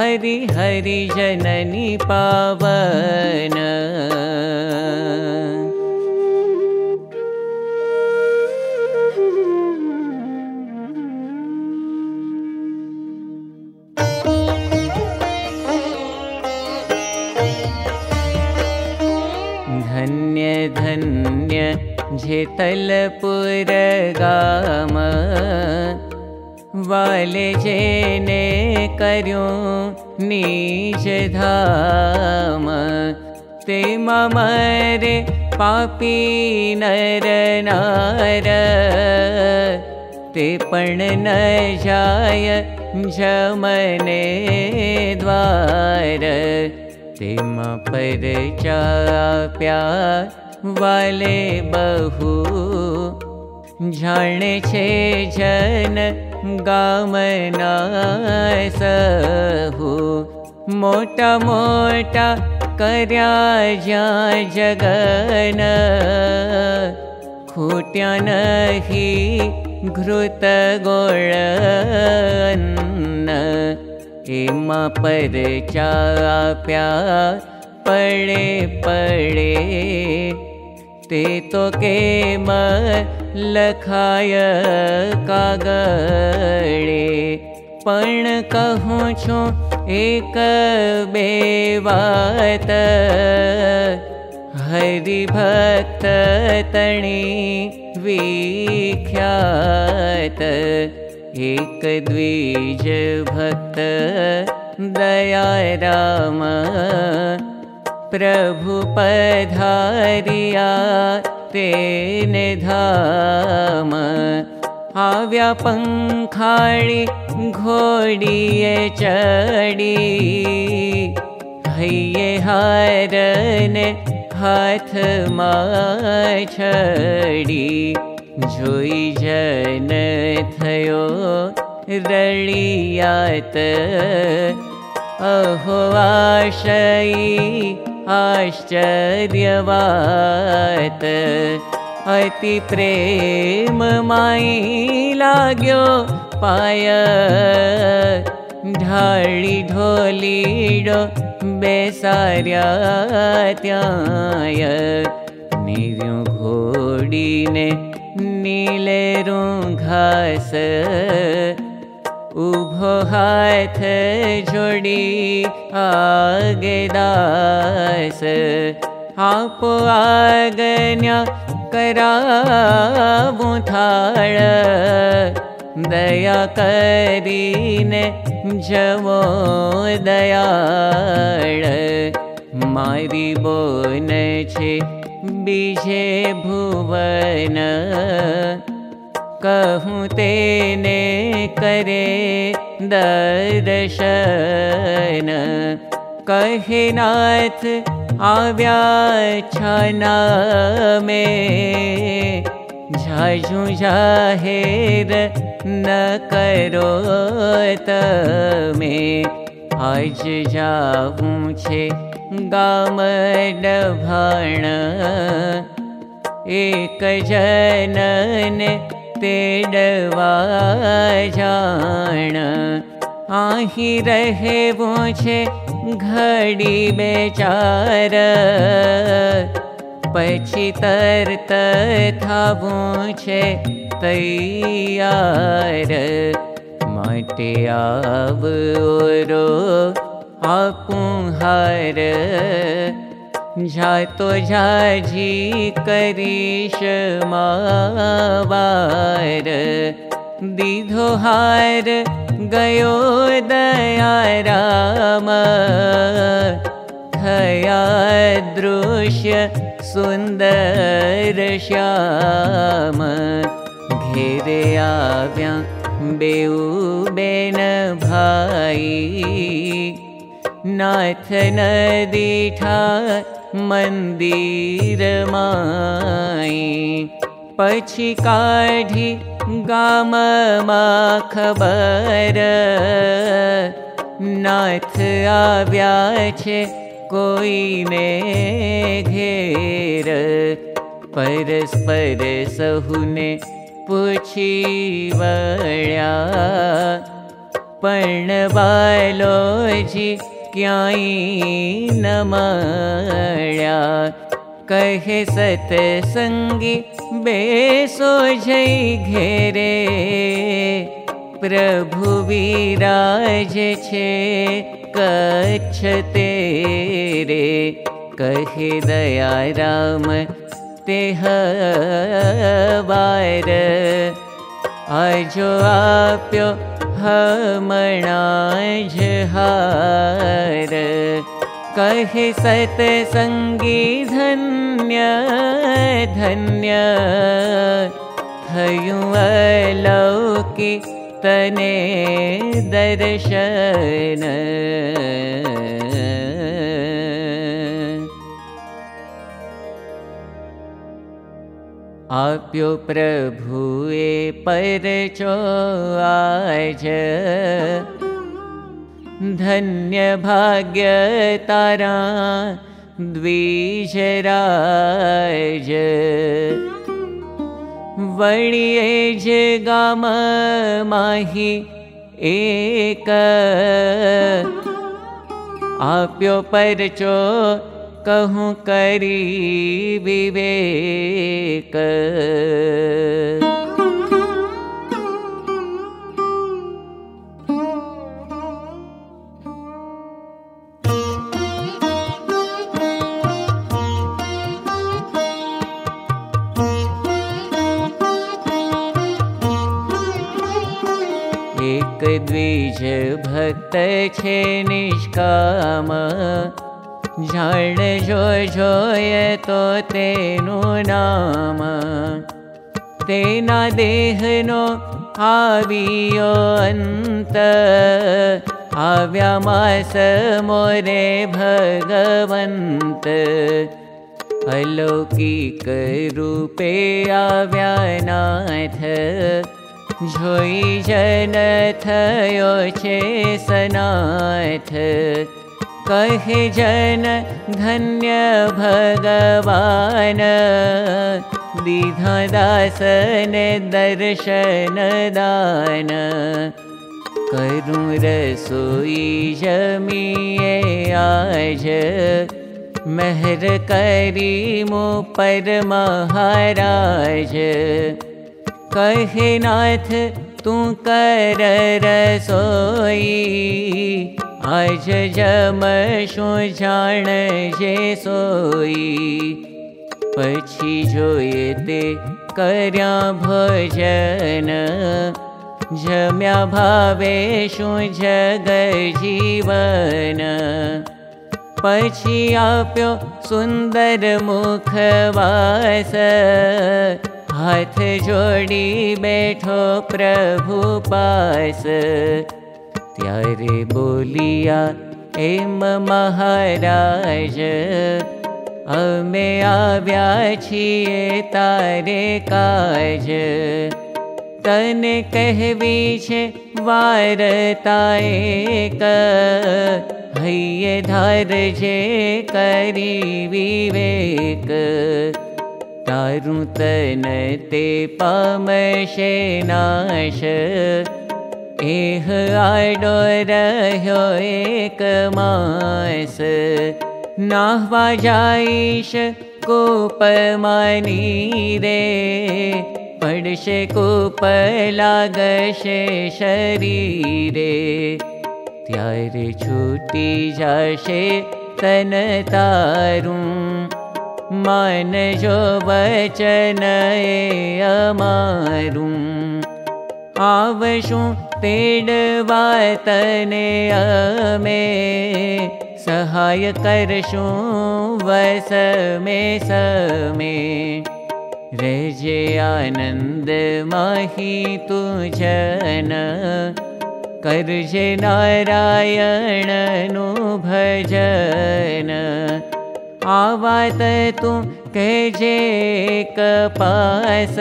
हरि हरि जननी पावन। धन्य धन्य जेतलपुर गाम वाले जेने नीच धाम ते मरे पापी नर नार। ते पण न जाय जमने द्वार। तेमा पर चाप्या वाले बहु छे जन गामना सहु नहीं घृत गोळन्न एमा पर चाप्या पड़े पड़े ते तो के लखाय कागड़े पण कहूँ छो एक बेवात। हरि भक्त तणी विख्यात। एक द्विज भक्त दया राम। प्रभु पधारिया पंखाळी घोड़िये चढ़ी। हये हारने हाथ छड़ी। जोई जन थयो रलियात अहो आशयी आश्चर्यवात लाग्यो पाय। ढाळी ढोलीडो बेसार्या त्याय निर्यो घोडीने नीलेरू घास उभो हाथ जोड़ी आगे आपो आगन्या करावु थाळ। दया करीने जवो दयाळ। मारी बोन छे बीजे भुवन कहूँ तेने करे दर्शन। कहे नाथ आव्या में झाझू जाहेर न करो तमे। आज जाऊँ छे गाम डभाण एक जनन तेडवा जाण आही रहे वो छे घड़ी बेचार પછી તરત થાવું છે તૈયાર माटे आवरो आपुहार जातो जाजी करीश मावार दीधो हार थया दृश्य सुन्दर श्याम। घेरे आव्या बेऊ बेन भाई। नाथ नदीठा मंदिर माई पछी काढ़ी गाम मा खबर नाथ परस्पर सहुने पूछी वळ्या। पण बालो जी क्याई न कहे सतसंगी बेसो जई घेरे। प्रभु विराज छे कच्छ तेरे। कहे दया राम तेह बार आजो आप्यो हमणा जहार कहे सतसंगी धन्य धन्य। थयुं अलौकी तने दर्शन आप्यो प्रभुए परचो आज। धन्य भाग्य तारा द्विजराज। वणिये जे गाम माही एक। आप्यो परचो कहूँ करी विवेक। एक द्विज भक्त छे निष्काम जो जोये तो नाम तेना देहनो आवियो अंत आव्या मास मोरे भगवंत अलौकिक रूपे आव्या नाथ जोई जन थयो छे सनाथ कहे जन धन्य भगवान। दीधा दासन दर्शन दान। करूं रसोई जमिए आज। महर मो पर महाराज। कहे नाथ तू कर रसोई आज जम शो जान जे सोई पछी जोए ते भजन। जम्या भावे शो जग जीवन। पछी आप्यो सुंदर मुखवास हाथ जोड़ी बैठो प्रभु पास त्यारे बोलिया एम महाराज अमे आव्या छिए तारे काज। तने कहवी छे वारता एक हइये धार जे करी विवेक तारू तन ते पामशे नाश एह आडो रह्यो एक मास। नाहवा जाईश कोप मानी रे पडशे कूप लागशे शरीरे। त्यारे छूटी जाशे तन तारू। मान जो वचन अमारू। आवशु तने अमे सहाय करशु वस मे समे। रजे आनन्द माहि तु जन करजे नारायण नु भजन आवात तु कजे कपास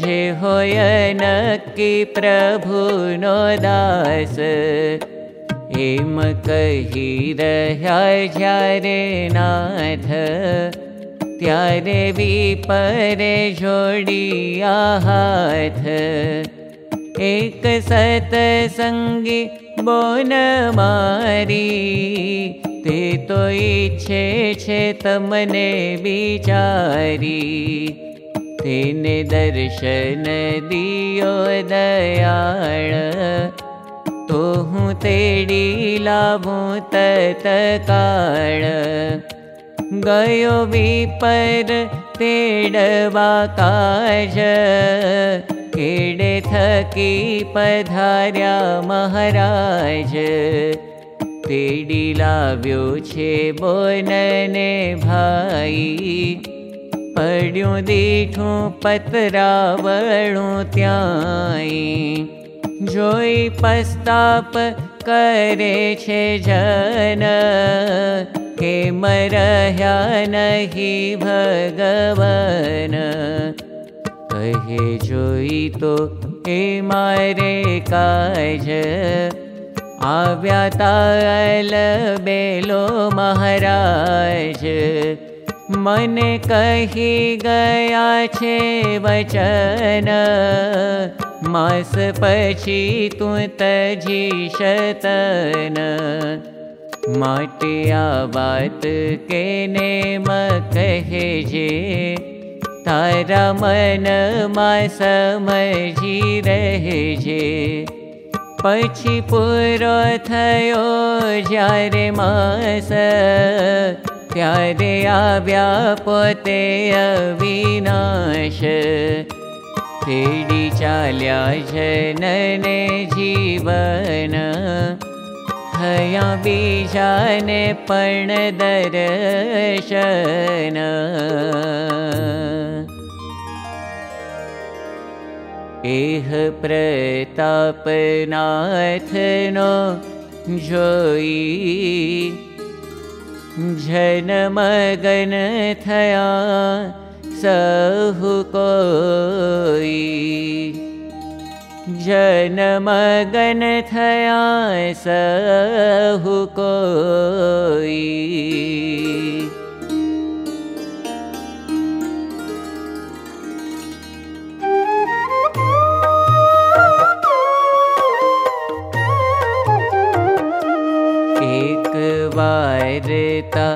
जे होय नक्की प्रभु नो दास एम कही रह्या ज्यारे नाथ त्यारे विपरे जोड़िया हाथ। एक सतसंगी बोन मारी ते तो इच्छे छे तमने विचारी। तेने दर्शन दियो दयाळ। तो हूँ तेड़ी लाभूं तत्काळ। गयो विपर तेडवा काज। केडे थकी पधार्या महाराज तेडी लाव्यो छे बोनने भाई। पड्यूं दीठूं पतरावणूं त्याई। जोई पस्ताप करे छे जन के मरह्या नहि भगवन। कहे जोई तो ए मारे काज आव्याताल बेलो महाराज मन कही गया वचन मास पछी तू शतन। माटिया बात के ने कहे जे तारा मन मा समझी रहे जे पछी पूरो थयो जारे मास त्यारे आव्या पोते अविनाश तेडी चाल्या जनने जीवन थया बीजाने पण दर्शन एह प्रतापनाथनो जोई। जनमगन थया सहु कोई। जनमगन थया सहु कोई वारता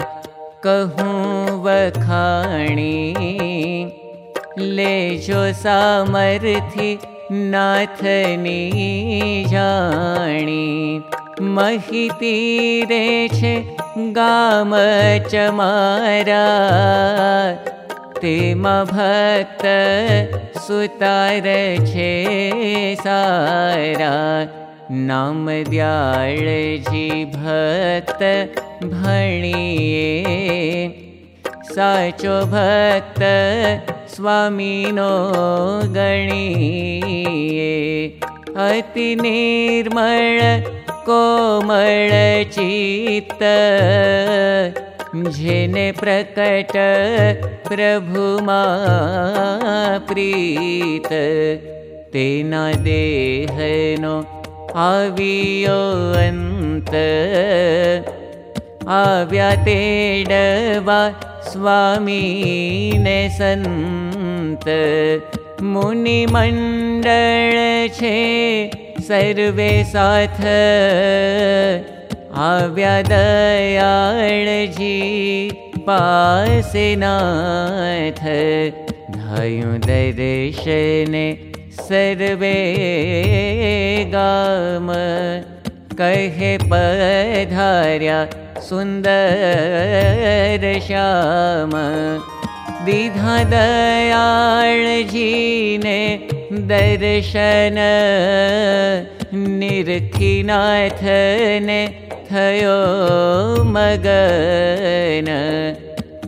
कहूँ वखाणी। ले जो सामर्थी नाथनी जाणी। महिती रे छे गाम चमारा तेमा भक्त सुतार सारा नाम जी भक्त भणिये। साचो भक्त स्वामीनो गणिये। अति निर्मळ कोमळ चित्त जेने प्रकट प्रभुमा प्रीत। तेना देहनो आवियो अन्त आव्या तेडवा स्वामी ने सन्त। मुनिमण्डळ छे सर्वे साथ। आव्या दयाळजी पासे नाथ। थयु दर्शने सर्वे गाम कहे पधार्या सुन्दर श्याम। दिधा दयाळ जीने दर्शन निरखिनाथने थयो मगन।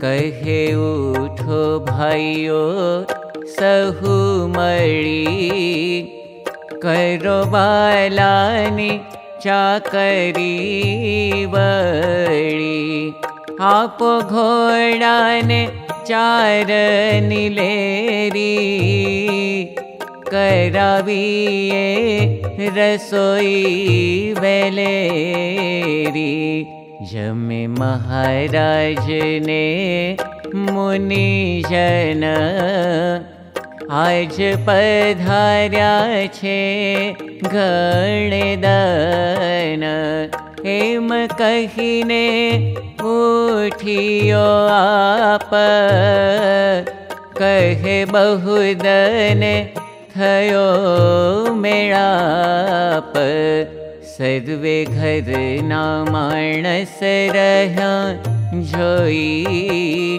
कहे उठो भाइयो सहु मळी करो चाकरी वळी। आपो घोडाने चार निलेरी। कराविए रसोई वेलेरी। जमे महाराज ने मुनि जन आज पधार्या छे गणदन। हेम कहीने उठियो आप। कहे बहुदने थयो मेळाप। सर्वे घरना माणस रह्या जोई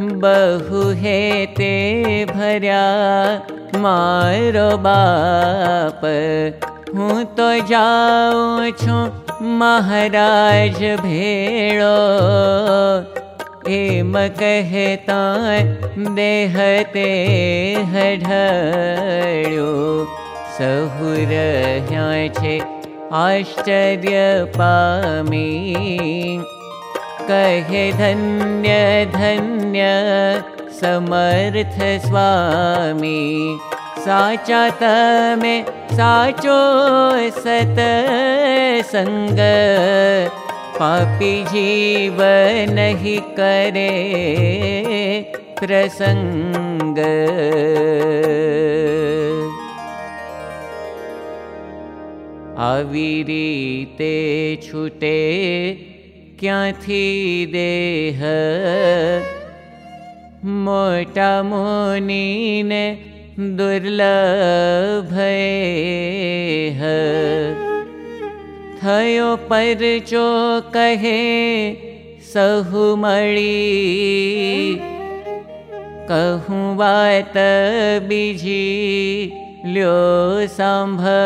बहु हे ते भर्या मारो बाप। हूँ तो जाऊँ छु महाराज एम कहता देहते छे आश्चर्य पामी कहे धन्य धन्य समर्थ स्वामी? साचा तमे साचो सत संग। पापी जीव नहि करे प्रसंग। आविरीते छुटे क्या देह? मोटा मुनि न दुर्ल भय हयो परिचो कहे सहुमी कहु बात बीजी ल्यो सम्भळि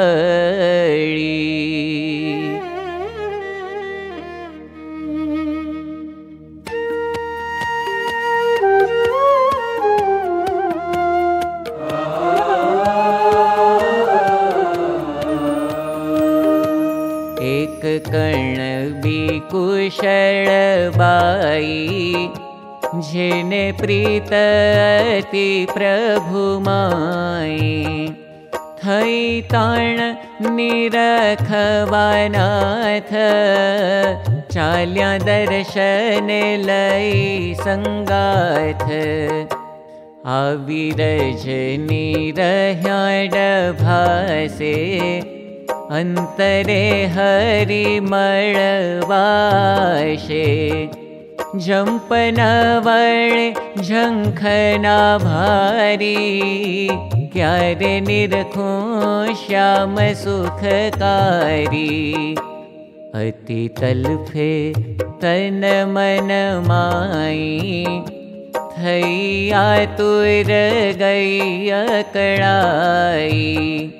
कण भी कुशल बाई कर्णवि प्रीत अति प्रभु माई। थई ताण निरखवानाथ चाल्या दर्शन लई संगाथ। आविरज निरह्याड भासे अन्तरे हरिमळवाशे मरबाषे झङ्खना भारी क्यारे निरखो श्याम सुखकारी अति तल्फे तन मन माई थैया तुर गैया कै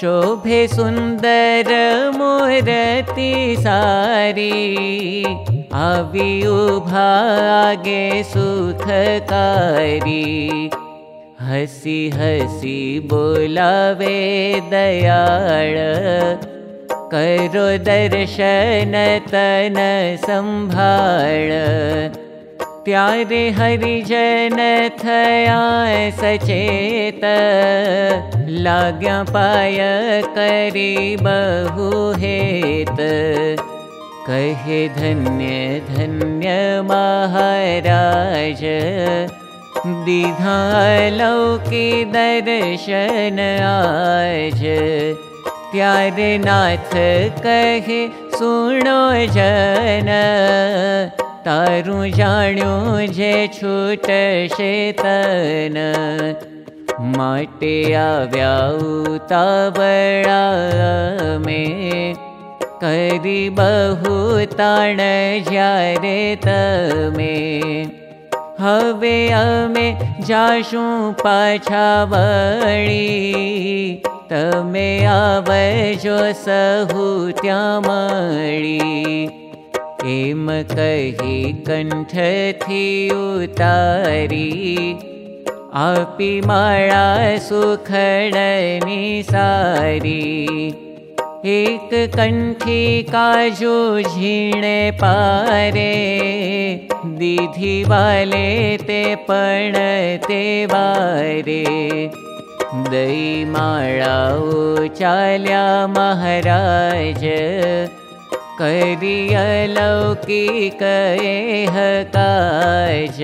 शोभे सुन्दर मूर्ति सारी। आवि उभागे सुखकारी। हसी हसी बोलावे दयाळ। करो दर्शन तन संभाळ त्यारे हरिजन थया सचेत लाग्या पाय करी बहु हेत। कहे धन्य धन्य महाराज दीधा लौकी दर्शन आज। त्यारे नाथ कहे सुनो जन तारु जाण्यो जे छूट शेतन माटे आव्या उतावळा में करी बहु ताण ज्यारे तमे. हवे अमे जाशु पाछा वळी तमे आवजो सहु त्या मळी कंठथी उतारी आपी माळा सुखडनी सारी एक कंठी काजू झीणे पारे। दीधी वाले ते पण ते वारे। दई माळा चाल्या महाराज करियलौकिक काज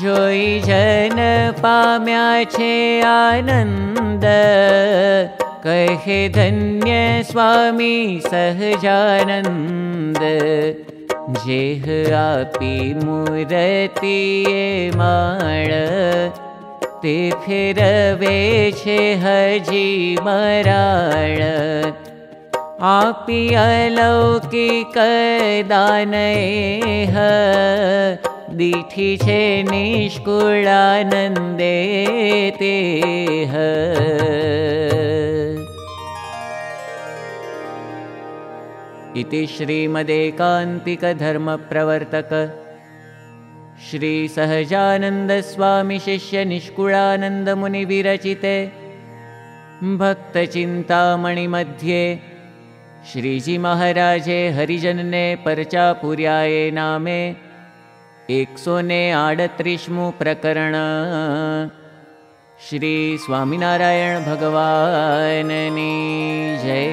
जोई जन पाम्या छे आनंद कहे धन्य स्वामी सहजानंद जेह आपी मूर्ति माळ। ते फिरवे छे हजी मराळ आपि अलौकिक दाने ह दीठी छे निष्कुलानन्दे ते ह इति श्रीमदेकान्तिकधर्मप्रवर्तक श्रीसहजानन्दस्वामिशिष्यनिष्कुलानन्दमुनिविरचिते भक्तचिन्तामणिमध्ये श्रीजी महाराजे हरिजनने परचा पुर्याये नामे एकसोने आडत्रिस्मु प्रकरण। श्री स्वामिनारायण भगवाननी जय